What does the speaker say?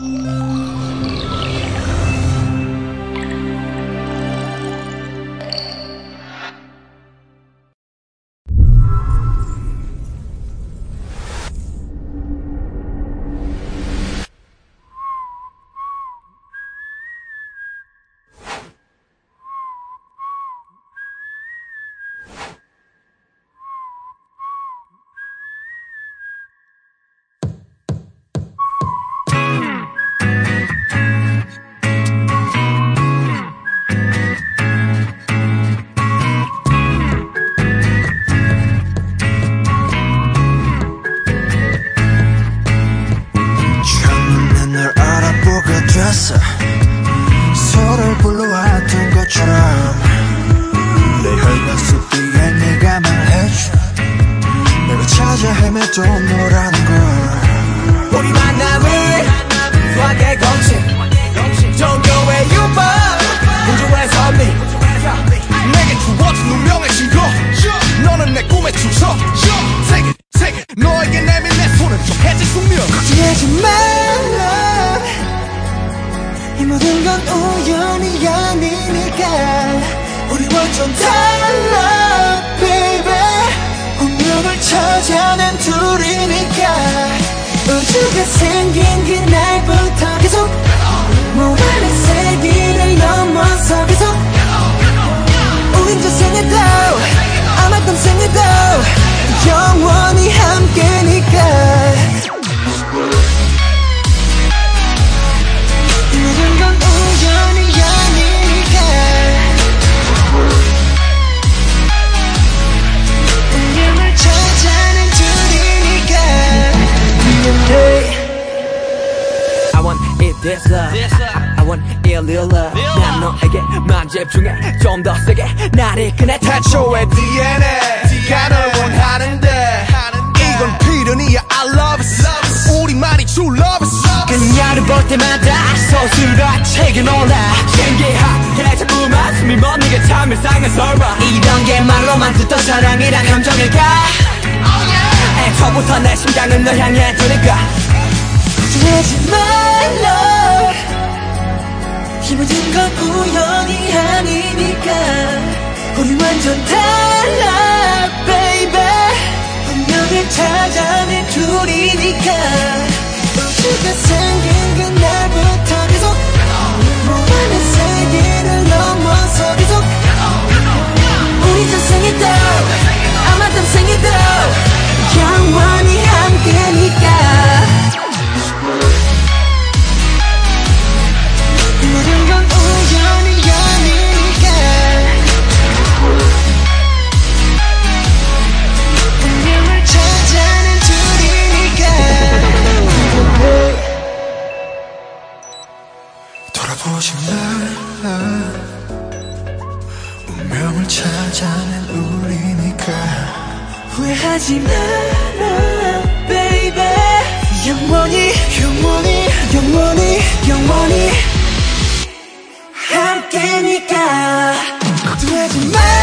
Música 것처럼 내속 뒤에 네가 말해줘. 내가 찾아 헤매던 너라는 걸. 우리 만남을 수학의 공식 종교의 유법. 우주의 선미 내게 주어진 운명의 신고. 너는 내 꿈의 주석 세계 세계 너에게 내민 내 손은 정해진 숙명. 걱정하지 말라 이 모든 건 우연이 아니니 완전 달라 baby. 운명을 찾아낸 둘이니까. 우주가 생긴 그날부터 계속 모아낸 세기를 넘어서 계속 우린 저 생에도 아마 떤 생에도 영원히 함께 I want it this love. I want it real love. 난 너에게만 집중해 좀 더 세게 나를 꺼내 태초의 DNA가 널 원하는데. 이건 필연이야. I love it. 우리만이 true love it. 그녀를 볼 때마다 서술화책에 놀라. 신기하게 자꾸만 숨이 멎는 참 일상은 설마. 이런 게 말로만 듣던 사랑이란 감정일까? 애초부터 내 심장은 널 향해 두니까 하지 말라 이 모든 건 우연이 아니니까 우리 완전 달라 baby. 운명을 찾아낸 둘이니까. 우주가 생긴 운명을 찾아낸 우리니까. 후회하지 마라 baby. 영원히 영원히 영원히 영원히 함께니까. 두려워지 마.